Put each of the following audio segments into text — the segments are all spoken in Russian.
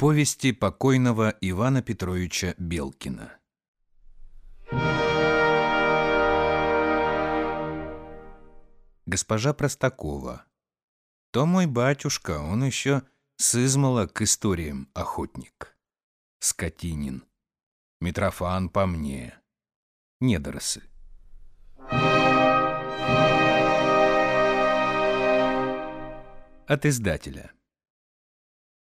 Повести покойного Ивана Петровича Белкина. Госпожа Простакова. То мой батюшка, он еще сызмала к историям охотник. Скотинин. Митрофан по мне. Недоросль. От издателя.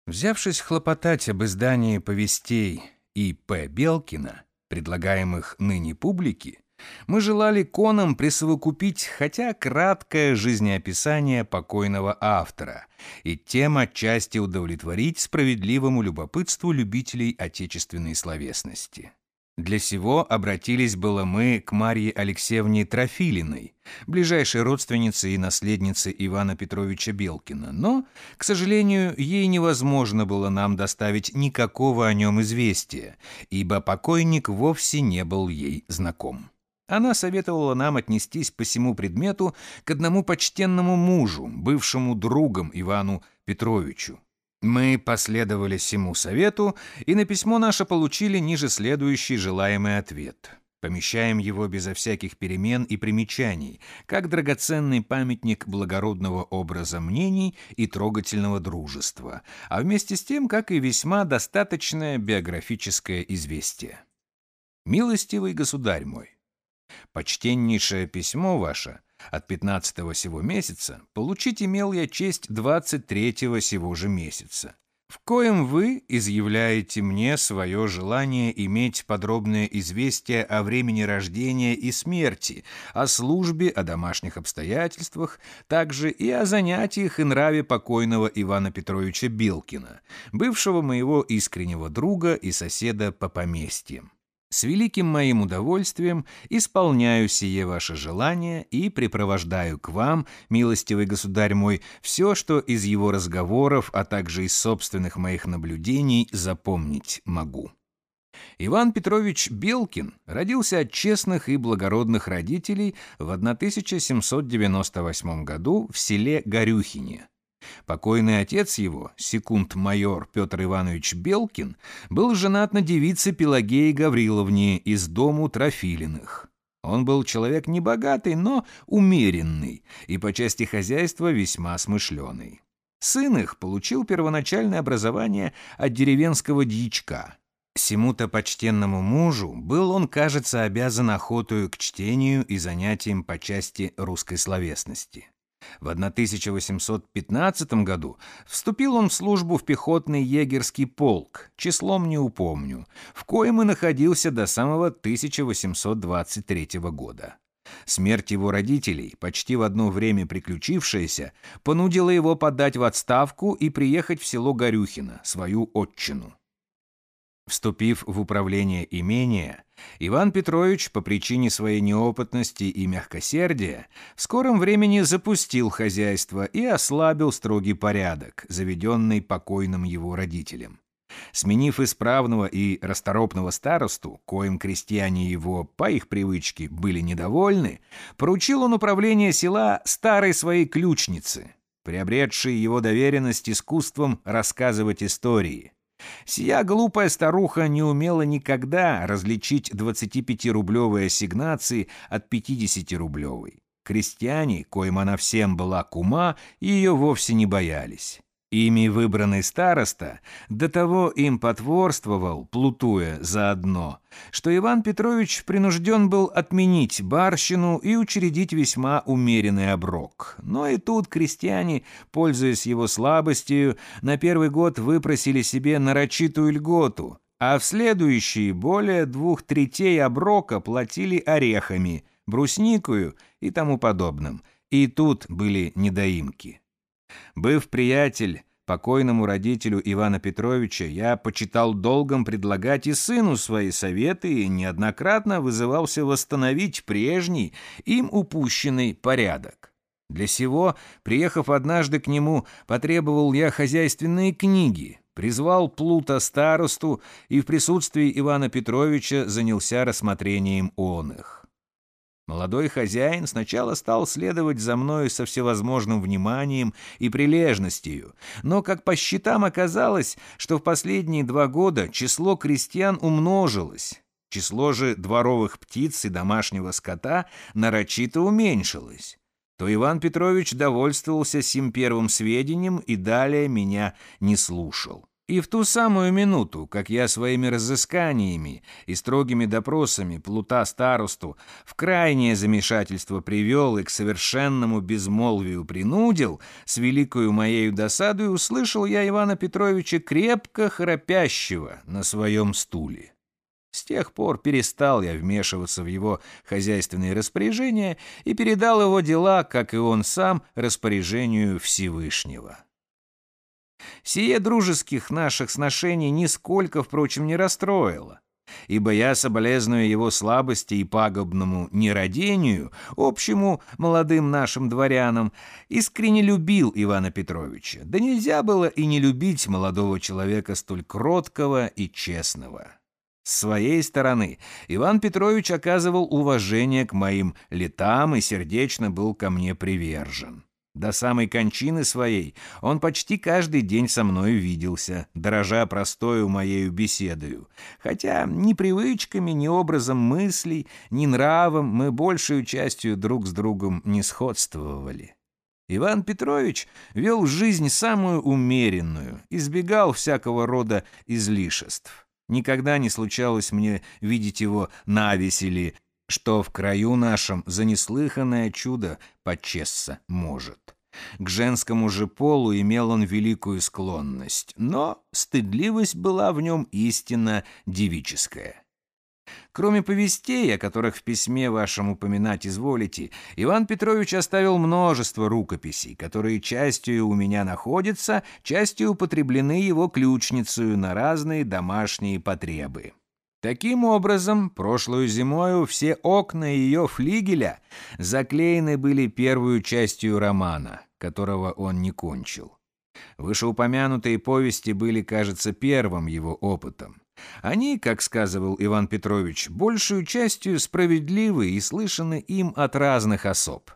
Взявшись хлопотать об издании повестей И. П. Белкина, предлагаемых ныне публике, мы желали конам присовокупить хотя краткое жизнеописание покойного автора и тем отчасти удовлетворить справедливому любопытству любителей отечественной словесности. Для сего обратились было мы к Марье Алексеевне Трофилиной, ближайшей родственнице и наследнице Ивана Петровича Белкина, но, к сожалению, ей невозможно было нам доставить никакого о нем известия, ибо покойник вовсе не был ей знаком. Она советовала нам отнестись по всему предмету к одному почтенному мужу, бывшему другом Ивану Петровичу, мы последовали всему совету и на письмо наше получили ниже следующий желаемый ответ. Помещаем его безо всяких перемен и примечаний, как драгоценный памятник благородного образа мнений и трогательного дружества, а вместе с тем, как и весьма достаточное биографическое известие. Милостивый государь мой, почтеннейшее письмо ваше от 15 сего месяца получить имел я честь 23 сего же месяца, в коем вы изъявляете мне свое желание иметь подробное известие о времени рождения и смерти, о службе, о домашних обстоятельствах, также и о занятиях и нраве покойного Ивана Петровича Белкина, бывшего моего искреннего друга и соседа по поместьям. С великим моим удовольствием исполняю сие ваше желание и припровождаю к вам, милостивый государь мой, все, что из его разговоров, а также из собственных моих наблюдений запомнить могу. Иван Петрович Белкин родился от честных и благородных родителей в 1798 году в селе Горюхине, Покойный отец его, секунд-майор Петр Иванович Белкин, был женат на девице Пелагее Гавриловне из дому Трофилиных. Он был человек небогатый, но умеренный и по части хозяйства весьма смышленый. Сын их получил первоначальное образование от деревенского дьячка. Сему-то почтенному мужу был он, кажется, обязан охотою к чтению и занятиям по части русской словесности. В 1815 году вступил он в службу в пехотный егерский полк, числом не упомню, в коем и находился до самого 1823 года. Смерть его родителей, почти в одно время приключившаяся, понудила его подать в отставку и приехать в село Горюхино, свою отчину. Вступив в управление имения, Иван Петрович по причине своей неопытности и мягкосердия в скором времени запустил хозяйство и ослабил строгий порядок, заведенный покойным его родителям. Сменив исправного и расторопного старосту, коим крестьяне его, по их привычке, были недовольны, поручил он управление села старой своей ключницы, приобретшей его доверенность искусством рассказывать истории – Сия глупая старуха не умела никогда различить 25-рублевые ассигнации от 50-рублевой. Крестьяне, коим она всем была кума, ее вовсе не боялись. Ими выбранный староста до того им потворствовал, плутуя заодно, что Иван Петрович принужден был отменить барщину и учредить весьма умеренный оброк. Но и тут крестьяне, пользуясь его слабостью, на первый год выпросили себе нарочитую льготу, а в следующие более двух третей оброка платили орехами, брусникою и тому подобным. И тут были недоимки. Быв приятель покойному родителю Ивана Петровича, я почитал долгом предлагать и сыну свои советы и неоднократно вызывался восстановить прежний, им упущенный порядок. Для сего, приехав однажды к нему, потребовал я хозяйственные книги, призвал Плута старосту и в присутствии Ивана Петровича занялся рассмотрением он их. Молодой хозяин сначала стал следовать за мною со всевозможным вниманием и прилежностью, но, как по счетам оказалось, что в последние два года число крестьян умножилось, число же дворовых птиц и домашнего скота нарочито уменьшилось, то Иван Петрович довольствовался сим первым сведением и далее меня не слушал. И в ту самую минуту, как я своими разысканиями и строгими допросами плута старосту в крайнее замешательство привел и к совершенному безмолвию принудил, с великою моею досадой услышал я Ивана Петровича крепко храпящего на своем стуле. С тех пор перестал я вмешиваться в его хозяйственные распоряжения и передал его дела, как и он сам, распоряжению Всевышнего. Сие дружеских наших сношений нисколько, впрочем, не расстроило, ибо я соболезную его слабости и пагубному нерадению, общему молодым нашим дворянам, искренне любил Ивана Петровича, да нельзя было и не любить молодого человека столь кроткого и честного. С своей стороны Иван Петрович оказывал уважение к моим летам и сердечно был ко мне привержен. До самой кончины своей он почти каждый день со мною виделся, дорожа простою моею беседою. Хотя ни привычками, ни образом мыслей, ни нравом мы большую частью друг с другом не сходствовали. Иван Петрович вел жизнь самую умеренную, избегал всякого рода излишеств. Никогда не случалось мне видеть его на весели, что в краю нашем за неслыханное чудо почесться может. К женскому же полу имел он великую склонность, но стыдливость была в нем истинно девическая. Кроме повестей, о которых в письме вашем упоминать изволите, Иван Петрович оставил множество рукописей, которые частью у меня находятся, частью употреблены его ключницею на разные домашние потребы. Таким образом, прошлую зимою все окна ее флигеля заклеены были первую частью романа, которого он не кончил. Вышеупомянутые повести были, кажется, первым его опытом. Они, как сказывал Иван Петрович, большую частью справедливы и слышаны им от разных особ.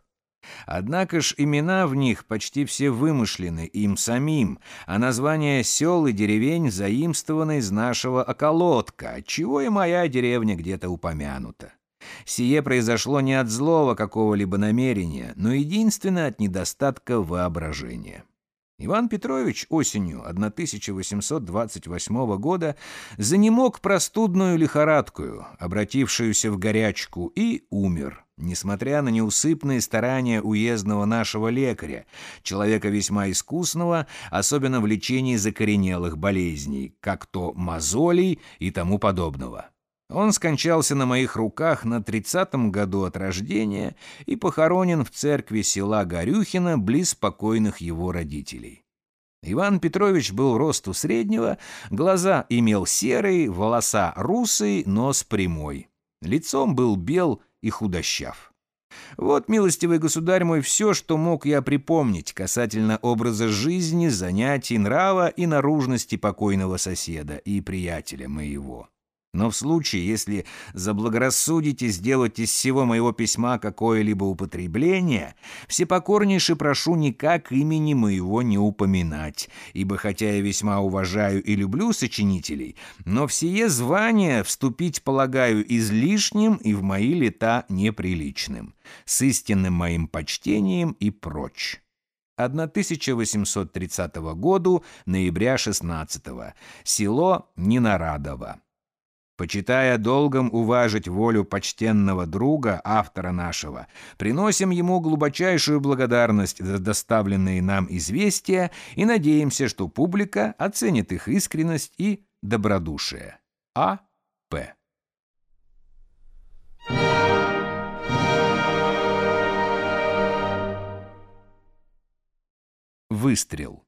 Однако ж имена в них почти все вымышлены им самим, а названия сел и деревень заимствованы из нашего околотка, отчего и моя деревня где-то упомянута. Сие произошло не от злого какого-либо намерения, но единственно от недостатка воображения. Иван Петрович осенью 1828 года занемог простудную лихорадкую, обратившуюся в горячку, и умер, несмотря на неусыпные старания уездного нашего лекаря, человека весьма искусного, особенно в лечении закоренелых болезней, как то мозолей и тому подобного. Он скончался на моих руках на тридцатом году от рождения и похоронен в церкви села Горюхино близ покойных его родителей. Иван Петрович был росту среднего, глаза имел серые, волоса русые, нос прямой. Лицом был бел и худощав. Вот, милостивый государь мой, все, что мог я припомнить касательно образа жизни, занятий, нрава и наружности покойного соседа и приятеля моего. Но в случае, если заблагорассудите сделать из всего моего письма какое-либо употребление, всепокорнейше прошу никак имени моего не упоминать, ибо хотя я весьма уважаю и люблю сочинителей, но в сие звание вступить полагаю излишним и в мои лета неприличным, с истинным моим почтением и прочь. 1830 году, ноября 16 село Ненарадово. Почитая долгом уважить волю почтенного друга, автора нашего, приносим ему глубочайшую благодарность за доставленные нам известия и надеемся, что публика оценит их искренность и добродушие. А. П. Выстрел.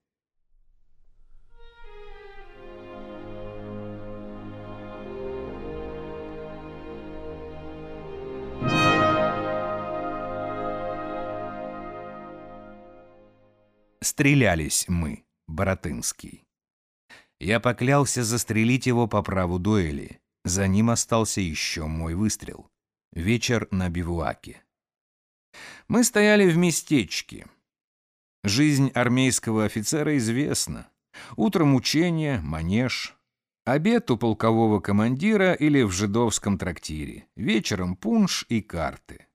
Стрелялись мы, Боротынский. Я поклялся застрелить его по праву дуэли. За ним остался еще мой выстрел. Вечер на бивуаке. Мы стояли в местечке. Жизнь армейского офицера известна. Утром учение, манеж, обед у полкового командира или в жидовском трактире, вечером пунш и карты.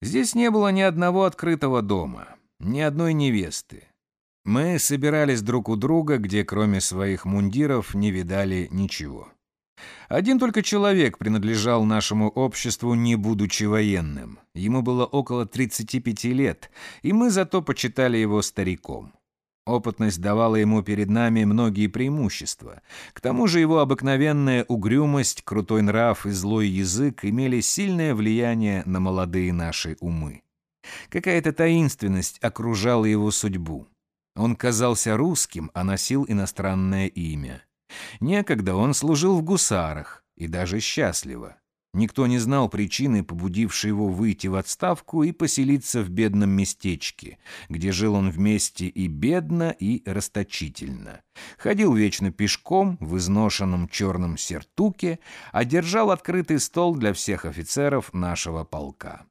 Здесь не было ни одного открытого дома, ни одной невесты. Мы собирались друг у друга, где кроме своих мундиров не видали ничего. Один только человек принадлежал нашему обществу, не будучи военным. Ему было около 35 лет, и мы зато почитали его стариком. Опытность давала ему перед нами многие преимущества. К тому же его обыкновенная угрюмость, крутой нрав и злой язык имели сильное влияние на молодые наши умы. Какая-то таинственность окружала его судьбу. Он казался русским, а носил иностранное имя. Некогда он служил в гусарах, и даже счастливо. Никто не знал причины, побудившей его выйти в отставку и поселиться в бедном местечке, где жил он вместе и бедно, и расточительно. Ходил вечно пешком в изношенном черном сертуке, а держал открытый стол для всех офицеров нашего полка.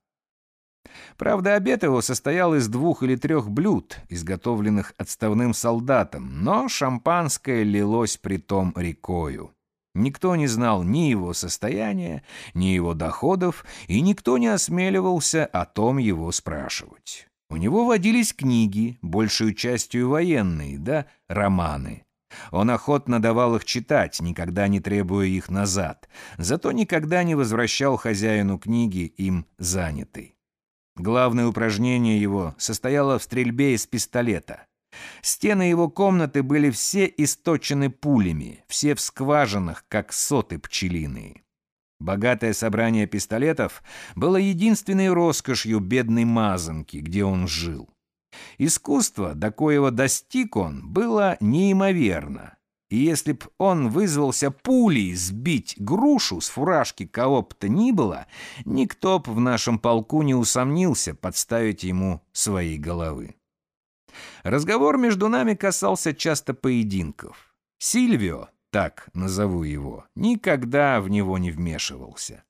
Правда, обед его состоял из двух или трех блюд, изготовленных отставным солдатом, но шампанское лилось притом рекою. Никто не знал ни его состояния, ни его доходов, и никто не осмеливался о том его спрашивать. У него водились книги, большую частью военные, да романы. Он охотно давал их читать, никогда не требуя их назад, зато никогда не возвращал хозяину книги им занятой. Главное упражнение его состояло в стрельбе из пистолета. Стены его комнаты были все источены пулями, все в скважинах, как соты пчелиные. Богатое собрание пистолетов было единственной роскошью бедной мазанки, где он жил. Искусство, до коего достиг он, было неимоверно. И если б он вызвался пулей сбить грушу с фуражки кого бы то ни было, никто б в нашем полку не усомнился подставить ему своей головы. Разговор между нами касался часто поединков. Сильвио, так назову его, никогда в него не вмешивался.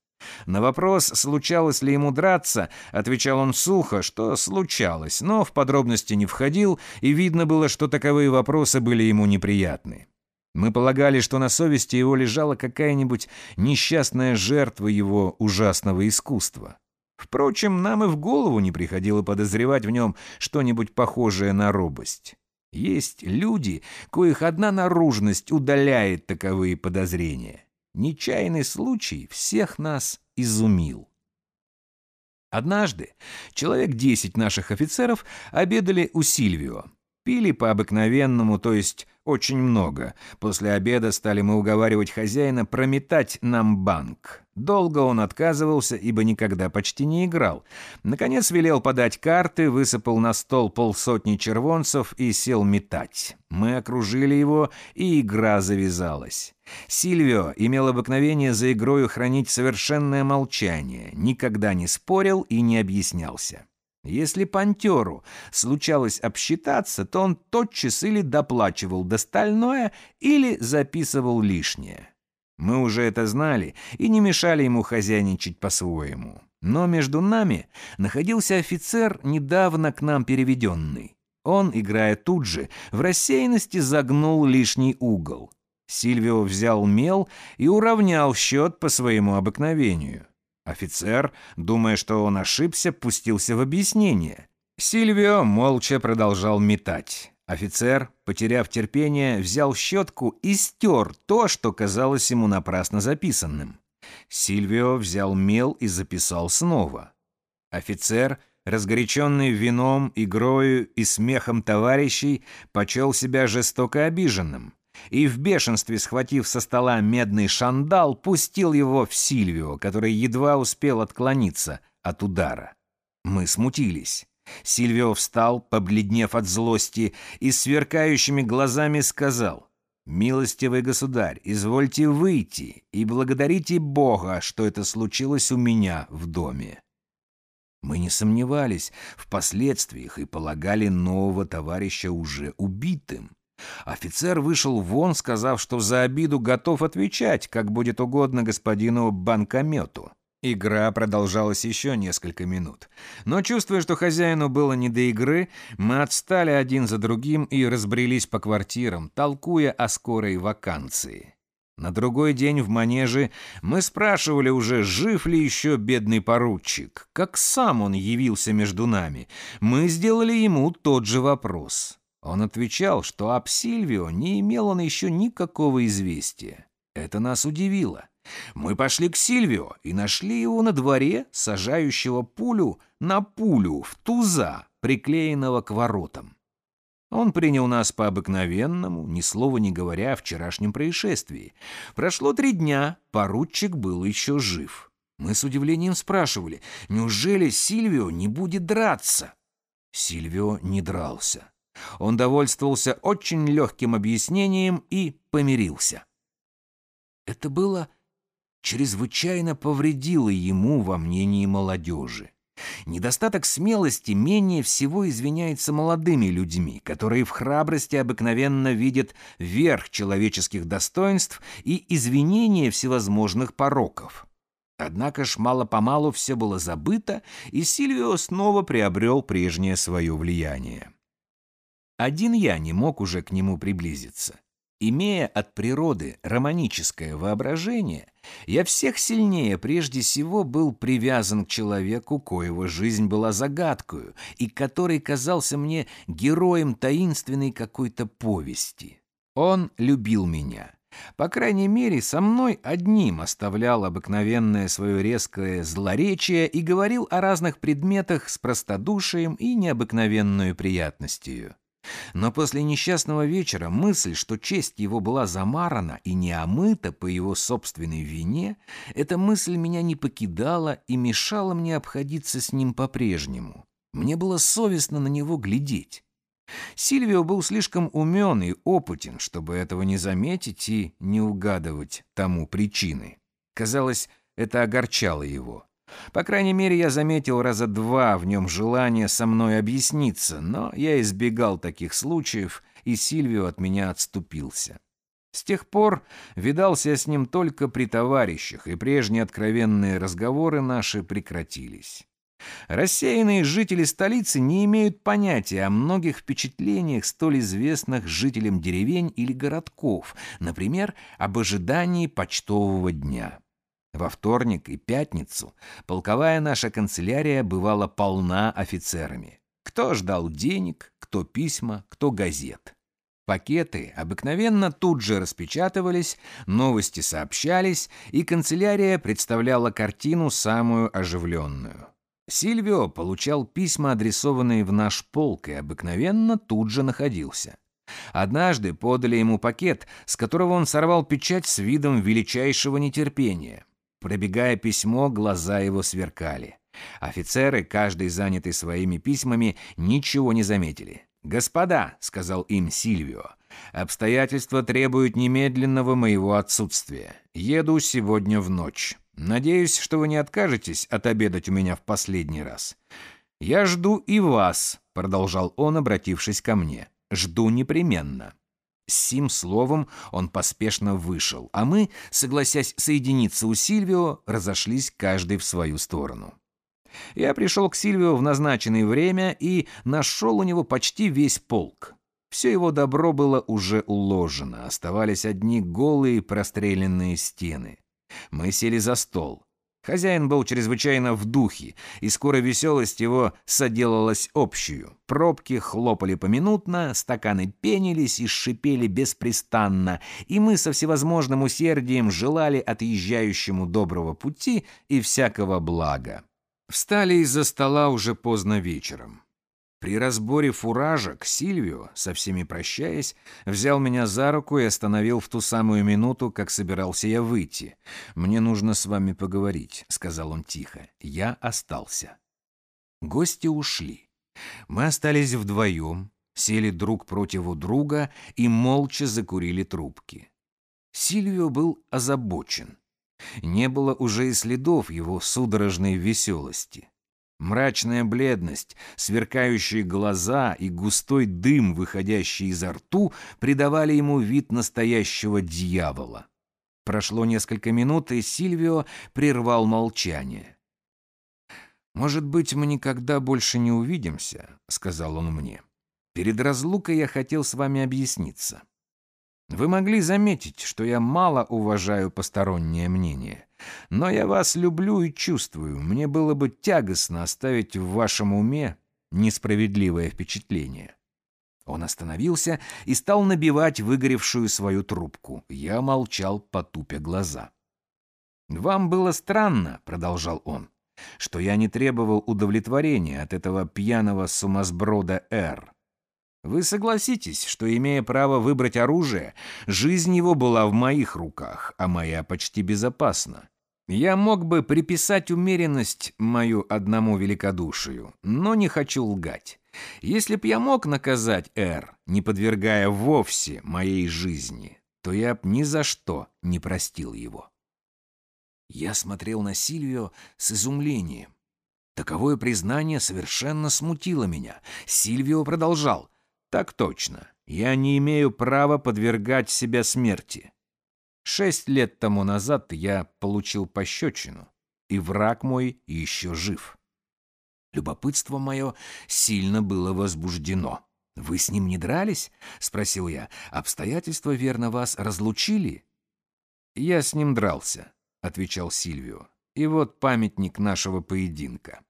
На вопрос, случалось ли ему драться, отвечал он сухо, что случалось, но в подробности не входил, и видно было, что таковые вопросы были ему неприятны. Мы полагали, что на совести его лежала какая-нибудь несчастная жертва его ужасного искусства. Впрочем, нам и в голову не приходило подозревать в нем что-нибудь похожее на робость. Есть люди, коих одна наружность удаляет таковые подозрения. Нечаянный случай всех нас изумил. Однажды человек десять наших офицеров обедали у Сильвио. Пили по обыкновенному, то есть очень много. После обеда стали мы уговаривать хозяина прометать нам банк. Долго он отказывался, ибо никогда почти не играл. Наконец велел подать карты, высыпал на стол полсотни червонцев и сел метать. Мы окружили его, и игра завязалась. Сильвио имел обыкновение за игрою хранить совершенное молчание, никогда не спорил и не объяснялся. Если пантеру случалось обсчитаться, то он тотчас или доплачивал достальное, или записывал лишнее. Мы уже это знали и не мешали ему хозяйничать по-своему. Но между нами находился офицер, недавно к нам переведенный. Он, играя тут же, в рассеянности загнул лишний угол. Сильвио взял мел и уравнял счет по своему обыкновению. Офицер, думая, что он ошибся, пустился в объяснение. Сильвио молча продолжал метать. Офицер, потеряв терпение, взял щетку и стер то, что казалось ему напрасно записанным. Сильвио взял мел и записал снова. Офицер, разгоряченный вином, игрою и смехом товарищей, почел себя жестоко обиженным и в бешенстве, схватив со стола медный шандал, пустил его в Сильвио, который едва успел отклониться от удара. Мы смутились. Сильвио встал, побледнев от злости, и сверкающими глазами сказал, «Милостивый государь, извольте выйти и благодарите Бога, что это случилось у меня в доме». Мы не сомневались в последствиях и полагали нового товарища уже убитым. Офицер вышел вон, сказав, что за обиду готов отвечать, как будет угодно господину банкомету. Игра продолжалась еще несколько минут. Но чувствуя, что хозяину было не до игры, мы отстали один за другим и разбрелись по квартирам, толкуя о скорой вакансии. На другой день в манеже мы спрашивали уже, жив ли еще бедный поручик. Как сам он явился между нами. Мы сделали ему тот же вопрос. Он отвечал, что об Сильвио не имел он еще никакого известия. Это нас удивило. Мы пошли к Сильвио и нашли его на дворе, сажающего пулю на пулю в туза, приклеенного к воротам. Он принял нас по-обыкновенному, ни слова не говоря о вчерашнем происшествии. Прошло три дня, поручик был еще жив. Мы с удивлением спрашивали, неужели Сильвио не будет драться? Сильвио не дрался. Он довольствовался очень легким объяснением и помирился. Это было чрезвычайно повредило ему во мнении молодежи. Недостаток смелости менее всего извиняется молодыми людьми, которые в храбрости обыкновенно видят верх человеческих достоинств и извинения всевозможных пороков. Однако ж мало-помалу все было забыто, и Сильвио снова приобрел прежнее свое влияние. Один я не мог уже к нему приблизиться. Имея от природы романическое воображение, я всех сильнее прежде всего был привязан к человеку, коего жизнь была загадкою, и который казался мне героем таинственной какой-то повести. Он любил меня. По крайней мере, со мной одним оставлял обыкновенное свое резкое злоречие и говорил о разных предметах с простодушием и необыкновенную приятностью. Но после несчастного вечера мысль, что честь его была замарана и не омыта по его собственной вине, эта мысль меня не покидала и мешала мне обходиться с ним по-прежнему. Мне было совестно на него глядеть. Сильвио был слишком умен и опытен, чтобы этого не заметить и не угадывать тому причины. Казалось, это огорчало его. По крайней мере, я заметил раза два в нем желание со мной объясниться, но я избегал таких случаев, и Сильвио от меня отступился. С тех пор видался я с ним только при товарищах, и прежние откровенные разговоры наши прекратились. Рассеянные жители столицы не имеют понятия о многих впечатлениях, столь известных жителям деревень или городков, например, об ожидании почтового дня. Во вторник и пятницу полковая наша канцелярия бывала полна офицерами. Кто ждал денег, кто письма, кто газет. Пакеты обыкновенно тут же распечатывались, новости сообщались, и канцелярия представляла картину самую оживленную. Сильвио получал письма, адресованные в наш полк, и обыкновенно тут же находился. Однажды подали ему пакет, с которого он сорвал печать с видом величайшего нетерпения. Пробегая письмо, глаза его сверкали. Офицеры, каждый занятый своими письмами, ничего не заметили. «Господа», — сказал им Сильвио, — «обстоятельства требуют немедленного моего отсутствия. Еду сегодня в ночь. Надеюсь, что вы не откажетесь отобедать у меня в последний раз. Я жду и вас», — продолжал он, обратившись ко мне. «Жду непременно». С сим словом он поспешно вышел, а мы, согласясь соединиться у Сильвио, разошлись каждый в свою сторону. Я пришел к Сильвио в назначенное время и нашел у него почти весь полк. Все его добро было уже уложено, оставались одни голые простреленные стены. Мы сели за стол. Хозяин был чрезвычайно в духе, и скоро веселость его соделалась общую. Пробки хлопали поминутно, стаканы пенились и шипели беспрестанно, и мы со всевозможным усердием желали отъезжающему доброго пути и всякого блага. Встали из-за стола уже поздно вечером. При разборе фуражек Сильвио, со всеми прощаясь, взял меня за руку и остановил в ту самую минуту, как собирался я выйти. «Мне нужно с вами поговорить», — сказал он тихо. Я остался. Гости ушли. Мы остались вдвоем, сели друг против друга и молча закурили трубки. Сильвио был озабочен. Не было уже и следов его судорожной веселости. Мрачная бледность, сверкающие глаза и густой дым, выходящий изо рту, придавали ему вид настоящего дьявола. Прошло несколько минут, и Сильвио прервал молчание. «Может быть, мы никогда больше не увидимся», — сказал он мне. «Перед разлукой я хотел с вами объясниться. Вы могли заметить, что я мало уважаю постороннее мнение, но я вас люблю и чувствую. Мне было бы тягостно оставить в вашем уме несправедливое впечатление». Он остановился и стал набивать выгоревшую свою трубку. Я молчал, потупя глаза. «Вам было странно», — продолжал он, — «что я не требовал удовлетворения от этого пьяного сумасброда Р. Вы согласитесь, что, имея право выбрать оружие, жизнь его была в моих руках, а моя почти безопасна. Я мог бы приписать умеренность мою одному великодушию, но не хочу лгать. Если б я мог наказать Эр, не подвергая вовсе моей жизни, то я б ни за что не простил его. Я смотрел на Сильвио с изумлением. Таковое признание совершенно смутило меня. Сильвио продолжал. «Так точно. Я не имею права подвергать себя смерти. Шесть лет тому назад я получил пощечину, и враг мой еще жив». Любопытство мое сильно было возбуждено. «Вы с ним не дрались?» — спросил я. «Обстоятельства, верно, вас разлучили?» «Я с ним дрался», — отвечал Сильвио. «И вот памятник нашего поединка».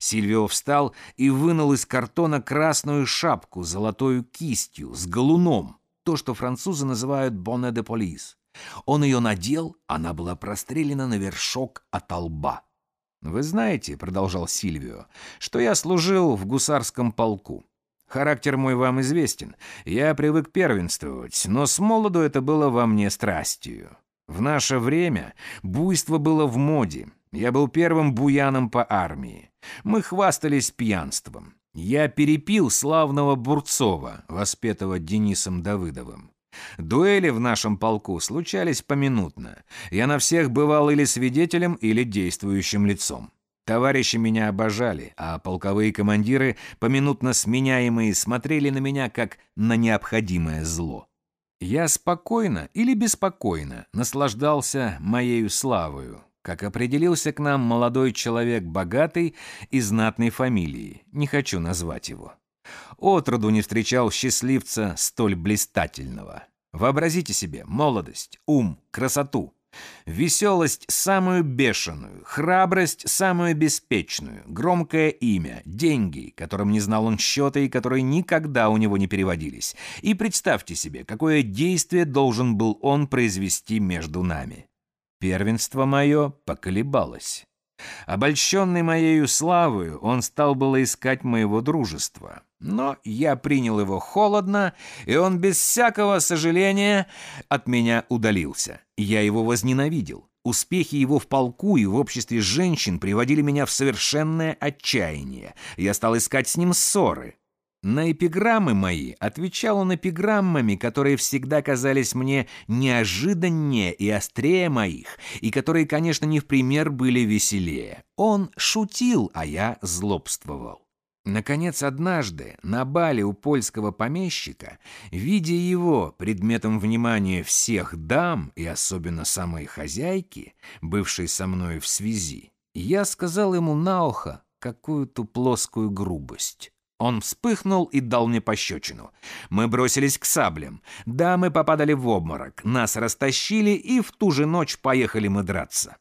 Сильвио встал и вынул из картона красную шапку с золотою кистью, с галуном, то, что французы называют «bonnet de police». Он ее надел, она была прострелена на вершок от лба. «Вы знаете, — продолжал Сильвио, — что я служил в гусарском полку. Характер мой вам известен. Я привык первенствовать, но с молоду это было во мне страстью. В наше время буйство было в моде. Я был первым буяном по армии. Мы хвастались пьянством. Я перепил славного Бурцова, воспетого Денисом Давыдовым. Дуэли в нашем полку случались поминутно. Я на всех бывал или свидетелем, или действующим лицом. Товарищи меня обожали, а полковые командиры, поминутно сменяемые, смотрели на меня как на необходимое зло. Я спокойно или беспокойно наслаждался моею славою, как определился к нам молодой человек богатый и знатной фамилии, не хочу назвать его. Отроду не встречал счастливца столь блистательного. Вообразите себе молодость, ум, красоту, веселость самую бешеную, храбрость самую беспечную, громкое имя, деньги, которым не знал он счета и которые никогда у него не переводились. И представьте себе, какое действие должен был он произвести между нами. Первенство мое поколебалось. Обольщенный моею славою, он стал было искать моего дружества. Но я принял его холодно, и он без всякого сожаления от меня удалился. Я его возненавидел. Успехи его в полку и в обществе женщин приводили меня в совершенное отчаяние. Я стал искать с ним ссоры. На эпиграммы мои отвечал он эпиграммами, которые всегда казались мне неожиданнее и острее моих, и которые, конечно, не в пример были веселее. Он шутил, а я злобствовал. Наконец, однажды на бале у польского помещика, видя его предметом внимания всех дам и особенно самой хозяйки, бывшей со мной в связи, я сказал ему на ухо какую-то плоскую грубость. Он вспыхнул и дал мне пощечину. Мы бросились к саблям. Да, мы попадали в обморок. Нас растащили, и в ту же ночь поехали мы драться.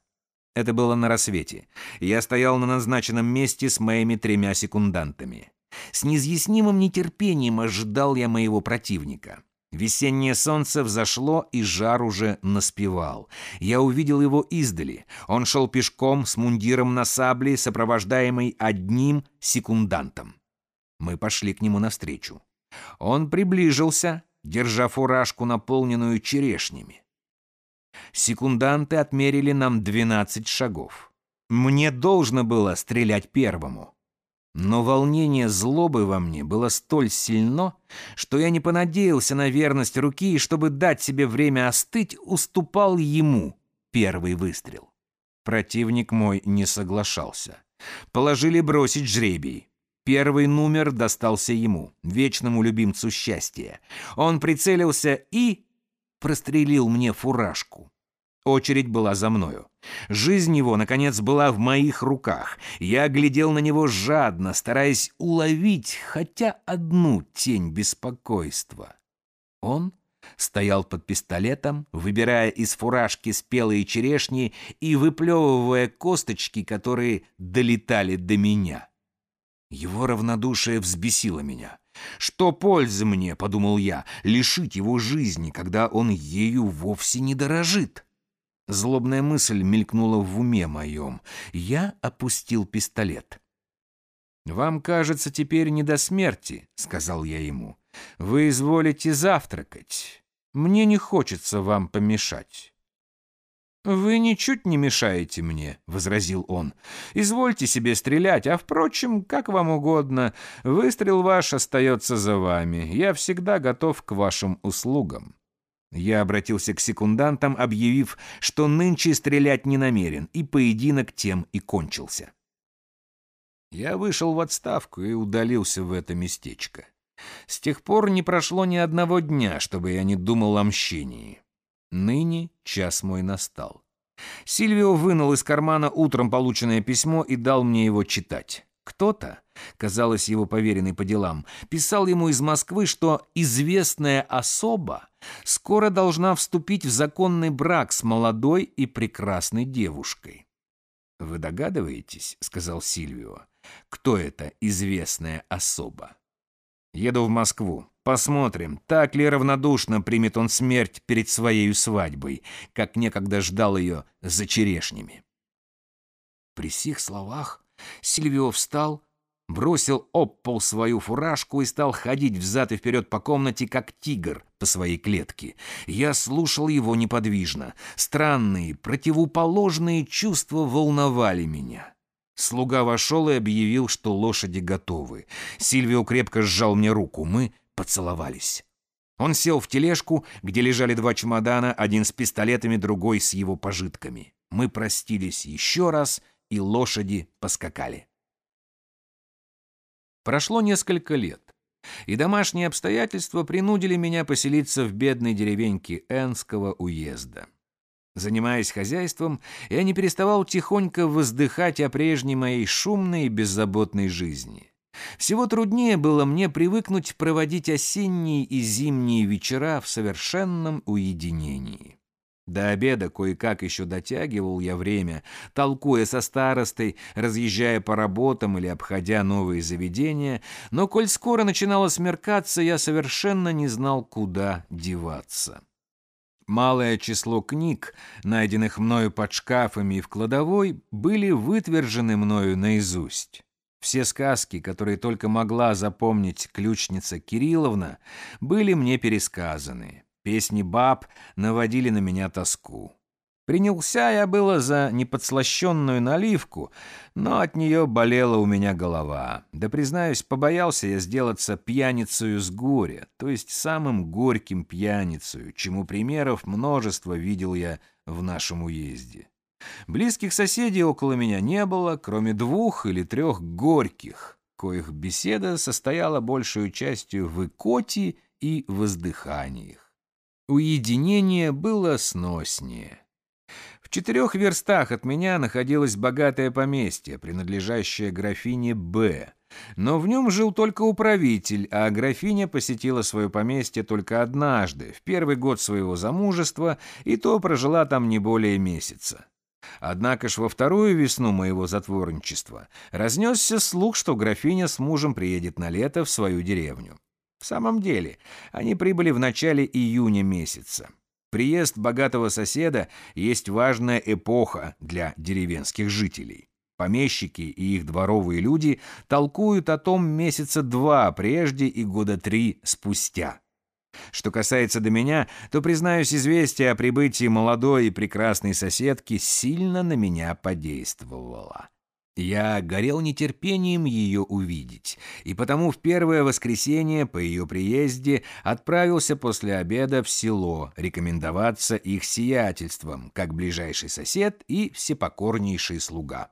Это было на рассвете. Я стоял на назначенном месте с моими тремя секундантами. С неизъяснимым нетерпением ожидал я моего противника. Весеннее солнце взошло, и жар уже наспевал. Я увидел его издали. Он шел пешком с мундиром на сабле, сопровождаемый одним секундантом. Мы пошли к нему навстречу. Он приближился, держа фуражку, наполненную черешнями. Секунданты отмерили нам 12 шагов. Мне должно было стрелять первому. Но волнение злобы во мне было столь сильно, что я не понадеялся на верность руки и, чтобы дать себе время остыть, уступал ему первый выстрел. Противник мой не соглашался. Положили бросить жребий. Первый номер достался ему, вечному любимцу счастья. Он прицелился и прострелил мне фуражку. Очередь была за мною. Жизнь его, наконец, была в моих руках. Я глядел на него жадно, стараясь уловить хотя одну тень беспокойства. Он стоял под пистолетом, выбирая из фуражки спелые черешни и выплевывая косточки, которые долетали до меня. Его равнодушие взбесило меня. «Что пользы мне, — подумал я, — лишить его жизни, когда он ею вовсе не дорожит?» Злобная мысль мелькнула в уме моем. Я опустил пистолет. «Вам, кажется, теперь не до смерти», — сказал я ему. «Вы изволите завтракать. Мне не хочется вам помешать». «Вы ничуть не мешаете мне», — возразил он. «Извольте себе стрелять, а, впрочем, как вам угодно. Выстрел ваш остается за вами. Я всегда готов к вашим услугам». Я обратился к секундантам, объявив, что нынче стрелять не намерен, и поединок тем и кончился. Я вышел в отставку и удалился в это местечко. С тех пор не прошло ни одного дня, чтобы я не думал о мщении. Ныне час мой настал. Сильвио вынул из кармана утром полученное письмо и дал мне его читать. Кто-то, казалось его поверенный по делам, писал ему из Москвы, что известная особа скоро должна вступить в законный брак с молодой и прекрасной девушкой. «Вы догадываетесь, — сказал Сильвио, — кто это известная особа? Еду в Москву. Посмотрим, так ли равнодушно примет он смерть перед своей свадьбой, как некогда ждал ее за черешнями». При сих словах Сильвио встал, бросил об пол свою фуражку и стал ходить взад и вперед по комнате, как тигр по своей клетке. Я слушал его неподвижно. Странные, противоположные чувства волновали меня. Слуга вошел и объявил, что лошади готовы. Сильвио крепко сжал мне руку. Мы поцеловались. Он сел в тележку, где лежали два чемодана, один с пистолетами, другой с его пожитками. Мы простились еще раз, и лошади поскакали. Прошло несколько лет, и домашние обстоятельства принудили меня поселиться в бедной деревеньке Энского уезда. Занимаясь хозяйством, я не переставал тихонько воздыхать о прежней моей шумной и беззаботной жизни. Всего труднее было мне привыкнуть проводить осенние и зимние вечера в совершенном уединении. До обеда кое-как еще дотягивал я время, толкуя со старостой, разъезжая по работам или обходя новые заведения, но коль скоро начинало смеркаться, я совершенно не знал, куда деваться. Малое число книг, найденных мною под шкафами и в кладовой, были вытвержены мною наизусть. Все сказки, которые только могла запомнить ключница Кирилловна, были мне пересказаны. Песни баб наводили на меня тоску. Принялся я было за неподслащенную наливку, но от нее болела у меня голова. Да, признаюсь, побоялся я сделаться пьяницею с горя, то есть самым горьким пьяницею, чему примеров множество видел я в нашем уезде. Близких соседей около меня не было, кроме двух или трех горьких, коих беседа состояла большую частью в икоте и воздыханиях. Уединение было сноснее. В четырех верстах от меня находилось богатое поместье, принадлежащее графине Б. Но в нем жил только управитель, а графиня посетила свое поместье только однажды, в первый год своего замужества, и то прожила там не более месяца. Однако ж во вторую весну моего затворничества разнесся слух, что графиня с мужем приедет на лето в свою деревню. В самом деле, они прибыли в начале июня месяца. Приезд богатого соседа есть важная эпоха для деревенских жителей. Помещики и их дворовые люди толкуют о том месяца два прежде и года три спустя. Что касается до меня, то, признаюсь, известие о прибытии молодой и прекрасной соседки сильно на меня подействовало. Я горел нетерпением ее увидеть, и потому в первое воскресенье по ее приезде отправился после обеда в село рекомендоваться их сиятельством, как ближайший сосед и всепокорнейший слуга.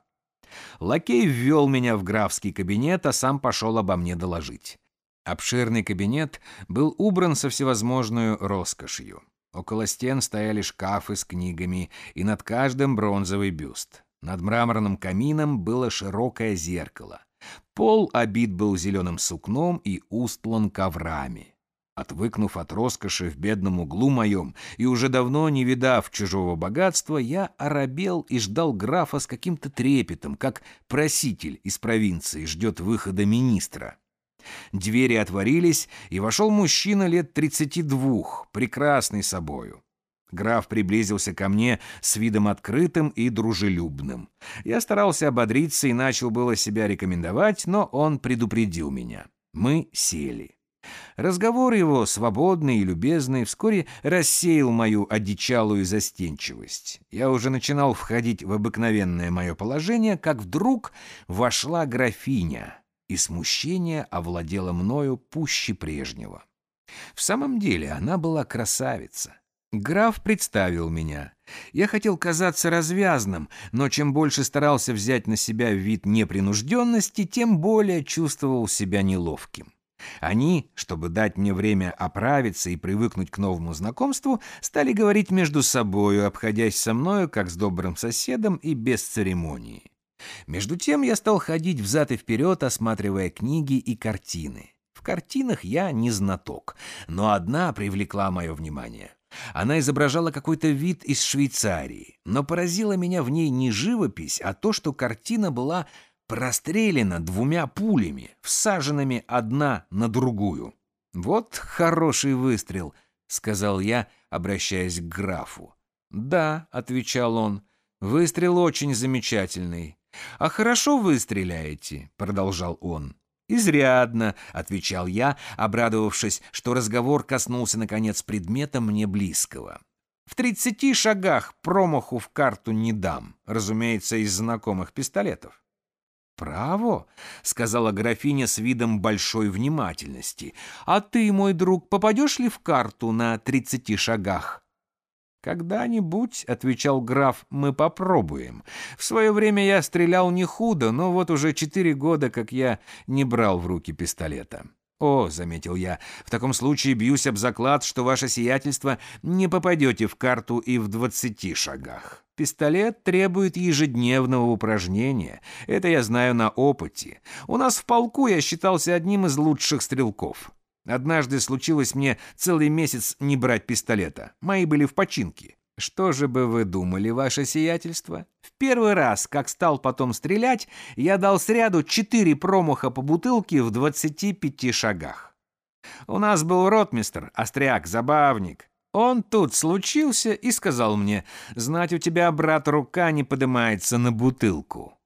Лакей ввел меня в графский кабинет, а сам пошел обо мне доложить. Обширный кабинет был убран со всевозможной роскошью. Около стен стояли шкафы с книгами, и над каждым бронзовый бюст. Над мраморным камином было широкое зеркало. Пол обит был зеленым сукном и устлан коврами. Отвыкнув от роскоши в бедном углу моем и уже давно не видав чужого богатства, я оробел и ждал графа с каким-то трепетом, как проситель из провинции ждет выхода министра. Двери отворились, и вошел мужчина лет тридцати двух, прекрасный собою. Граф приблизился ко мне с видом открытым и дружелюбным. Я старался ободриться и начал было себя рекомендовать, но он предупредил меня. Мы сели. Разговор его, свободный и любезный, вскоре рассеял мою одичалую застенчивость. Я уже начинал входить в обыкновенное мое положение, как вдруг вошла графиня, и смущение овладело мною пуще прежнего. В самом деле она была красавица. Граф представил меня. Я хотел казаться развязным, но чем больше старался взять на себя вид непринужденности, тем более чувствовал себя неловким. Они, чтобы дать мне время оправиться и привыкнуть к новому знакомству, стали говорить между собою, обходясь со мною, как с добрым соседом и без церемонии. Между тем я стал ходить взад и вперед, осматривая книги и картины. В картинах я не знаток, но одна привлекла мое внимание. Она изображала какой-то вид из Швейцарии, но поразила меня в ней не живопись, а то, что картина была прострелена двумя пулями, всаженными одна на другую. «Вот хороший выстрел», — сказал я, обращаясь к графу. «Да», — отвечал он, — «выстрел очень замечательный». «А хорошо вы стреляете», — продолжал он. «Изрядно», — отвечал я, обрадовавшись, что разговор коснулся, наконец, предмета мне близкого. «В тридцати шагах промаху в карту не дам, разумеется, из знакомых пистолетов». «Право», — сказала графиня с видом большой внимательности. «А ты, мой друг, попадешь ли в карту на тридцати шагах?» «Когда-нибудь», — отвечал граф, — «мы попробуем. В свое время я стрелял не худо, но вот уже четыре года, как я не брал в руки пистолета». «О», — заметил я, — «в таком случае бьюсь об заклад, что ваше сиятельство не попадете в карту и в двадцати шагах». Пистолет требует ежедневного упражнения. Это я знаю на опыте. У нас в полку я считался одним из лучших стрелков. Однажды случилось мне целый месяц не брать пистолета. Мои были в починке. Что же бы вы думали, ваше сиятельство? В первый раз, как стал потом стрелять, я дал сряду четыре промаха по бутылке в 25 шагах. У нас был ротмистр, остряк, забавник. Он тут случился и сказал мне, «Знать у тебя, брат, рука не поднимается на бутылку».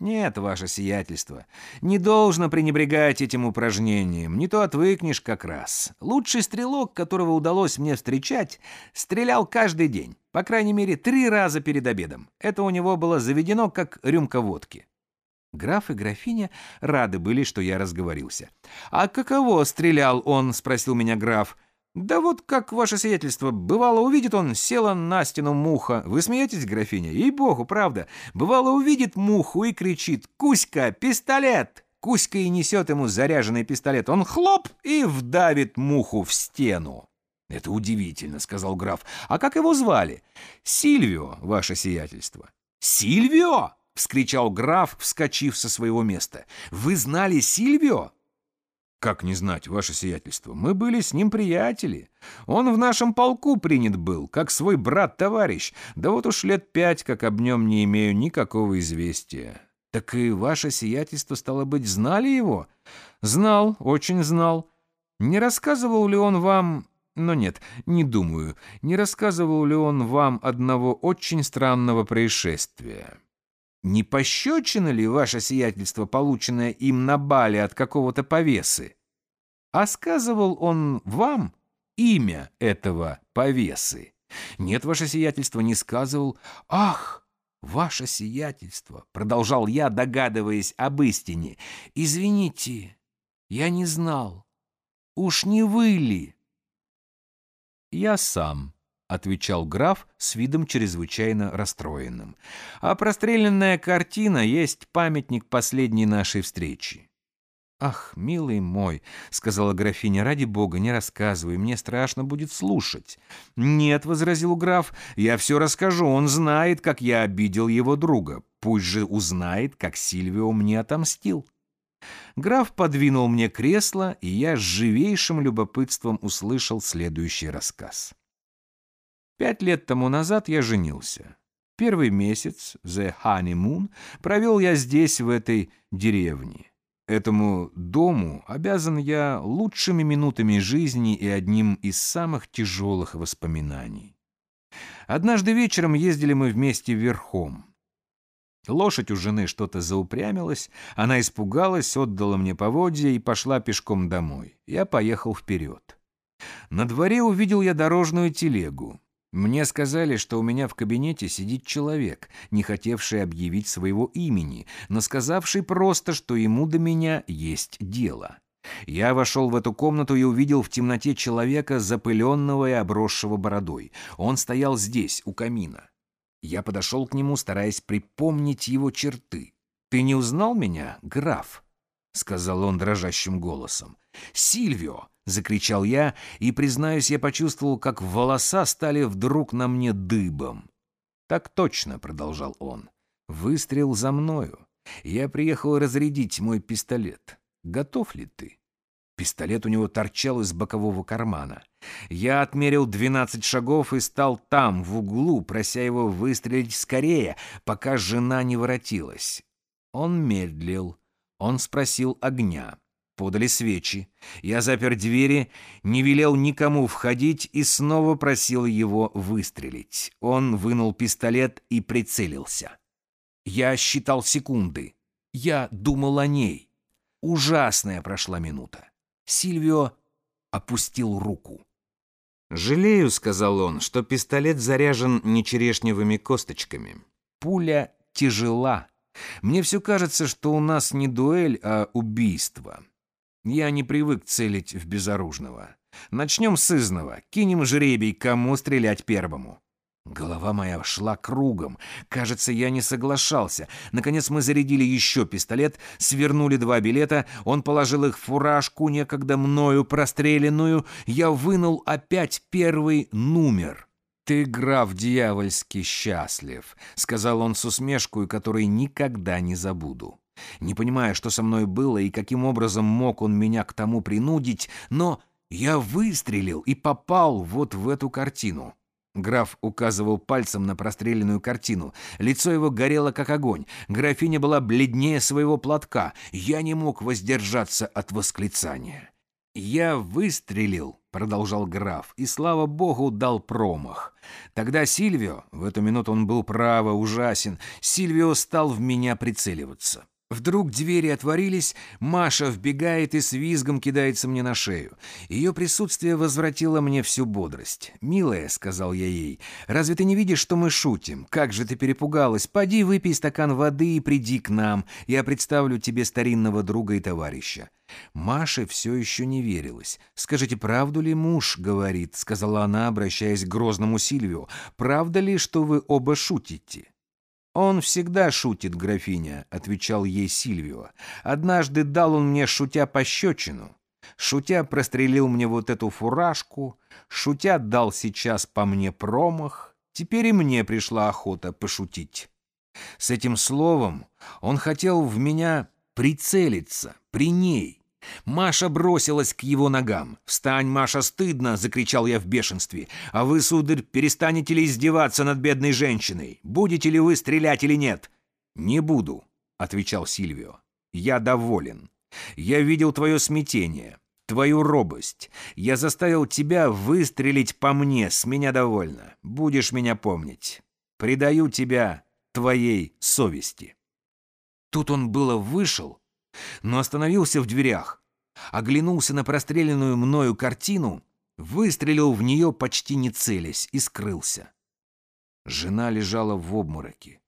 «Нет, ваше сиятельство, не должно пренебрегать этим упражнением, не то отвыкнешь как раз. Лучший стрелок, которого удалось мне встречать, стрелял каждый день, по крайней мере, три раза перед обедом. Это у него было заведено, как рюмка водки». Граф и графиня рады были, что я разговорился. «А каково стрелял он?» — спросил меня граф. «Да вот как ваше сиятельство, бывало увидит он, села на стену муха. Вы смеетесь, графиня? Ей-богу, правда. Бывало увидит муху и кричит «Кузька, пистолет!» Кузька и несет ему заряженный пистолет. Он хлоп и вдавит муху в стену. «Это удивительно», — сказал граф. «А как его звали?» «Сильвио, ваше сиятельство». «Сильвио!» — вскричал граф, вскочив со своего места. «Вы знали Сильвио?» «Как не знать, ваше сиятельство? Мы были с ним приятели. Он в нашем полку принят был, как свой брат-товарищ. Да вот уж лет пять, как об нем не имею никакого известия». «Так и ваше сиятельство, стало быть, знали его?» «Знал, очень знал. Не рассказывал ли он вам...» «Но нет, не думаю. Не рассказывал ли он вам одного очень странного происшествия?» Не пощечина ли ваше сиятельство, полученное им на бале от какого-то повесы? А сказывал он вам имя этого повесы? Нет, ваше сиятельство не сказывал. Ах, ваше сиятельство, продолжал я, догадываясь об истине. Извините, я не знал. Уж не вы ли? Я сам отвечал граф с видом чрезвычайно расстроенным. А простреленная картина есть памятник последней нашей встречи. «Ах, милый мой», — сказала графиня, — «ради бога, не рассказывай, мне страшно будет слушать». «Нет», — возразил граф, — «я все расскажу, он знает, как я обидел его друга. Пусть же узнает, как Сильвио мне отомстил». Граф подвинул мне кресло, и я с живейшим любопытством услышал следующий рассказ. Пять лет тому назад я женился. Первый месяц, the honeymoon, провел я здесь, в этой деревне. Этому дому обязан я лучшими минутами жизни и одним из самых тяжелых воспоминаний. Однажды вечером ездили мы вместе верхом. Лошадь у жены что-то заупрямилась, она испугалась, отдала мне поводья и пошла пешком домой. Я поехал вперед. На дворе увидел я дорожную телегу. Мне сказали, что у меня в кабинете сидит человек, не хотевший объявить своего имени, но сказавший просто, что ему до меня есть дело. Я вошел в эту комнату и увидел в темноте человека, запыленного и обросшего бородой. Он стоял здесь, у камина. Я подошел к нему, стараясь припомнить его черты. «Ты не узнал меня, граф?» — сказал он дрожащим голосом. «Сильвио!» — закричал я, и, признаюсь, я почувствовал, как волоса стали вдруг на мне дыбом. «Так точно», — продолжал он. «Выстрел за мною. Я приехал разрядить мой пистолет. Готов ли ты?» Пистолет у него торчал из бокового кармана. Я отмерил двенадцать шагов и стал там, в углу, прося его выстрелить скорее, пока жена не воротилась. Он медлил. Он спросил огня подали свечи. Я запер двери, не велел никому входить и снова просил его выстрелить. Он вынул пистолет и прицелился. Я считал секунды. Я думал о ней. Ужасная прошла минута. Сильвио опустил руку. «Жалею», — сказал он, — «что пистолет заряжен не черешневыми косточками. Пуля тяжела. Мне все кажется, что у нас не дуэль, а убийство. Я не привык целить в безоружного. Начнем с изного. Кинем жребий, кому стрелять первому. Голова моя шла кругом. Кажется, я не соглашался. Наконец мы зарядили еще пистолет, свернули два билета. Он положил их в фуражку, некогда мною простреленную. Я вынул опять первый номер. «Ты, граф, дьявольски счастлив», — сказал он с усмешкой, которой никогда не забуду. Не понимая, что со мной было и каким образом мог он меня к тому принудить, но я выстрелил и попал вот в эту картину. Граф указывал пальцем на простреленную картину. Лицо его горело, как огонь. Графиня была бледнее своего платка. Я не мог воздержаться от восклицания. «Я выстрелил», — продолжал граф, — «и, слава богу, дал промах. Тогда Сильвио, в эту минуту он был право ужасен, Сильвио стал в меня прицеливаться. Вдруг двери отворились, Маша вбегает и с визгом кидается мне на шею. Ее присутствие возвратило мне всю бодрость. «Милая», — сказал я ей, — «разве ты не видишь, что мы шутим? Как же ты перепугалась? Поди выпей стакан воды и приди к нам. Я представлю тебе старинного друга и товарища». Маше все еще не верилось. «Скажите, правду ли муж говорит?» — сказала она, обращаясь к грозному Сильвио. «Правда ли, что вы оба шутите?» «Он всегда шутит, графиня», — отвечал ей Сильвио. «Однажды дал он мне, шутя, пощечину. Шутя прострелил мне вот эту фуражку, шутя дал сейчас по мне промах. Теперь и мне пришла охота пошутить». С этим словом он хотел в меня прицелиться, при ней. Маша бросилась к его ногам. «Встань, Маша, стыдно!» — закричал я в бешенстве. «А вы, сударь, перестанете ли издеваться над бедной женщиной? Будете ли вы стрелять или нет?» «Не буду», — отвечал Сильвио. «Я доволен. Я видел твое смятение, твою робость. Я заставил тебя выстрелить по мне, с меня довольно. Будешь меня помнить. Предаю тебя твоей совести». Тут он было вышел, но остановился в дверях, оглянулся на простреленную мною картину, выстрелил в нее почти не целясь и скрылся. Жена лежала в обмороке.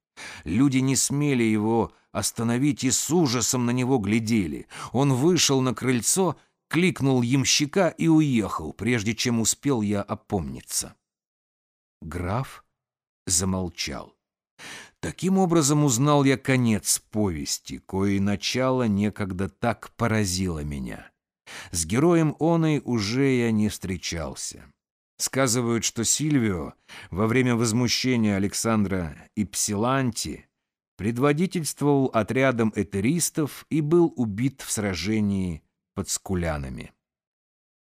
Люди не смели его остановить и с ужасом на него глядели. Он вышел на крыльцо, кликнул ямщика и уехал, прежде чем успел я опомниться. Граф замолчал. Таким образом узнал я конец повести, кое начало некогда так поразило меня. С героем оной уже я не встречался. Сказывают, что Сильвио во время возмущения Александра и Псиланти предводительствовал отрядом этеристов и был убит в сражении под Скулянами.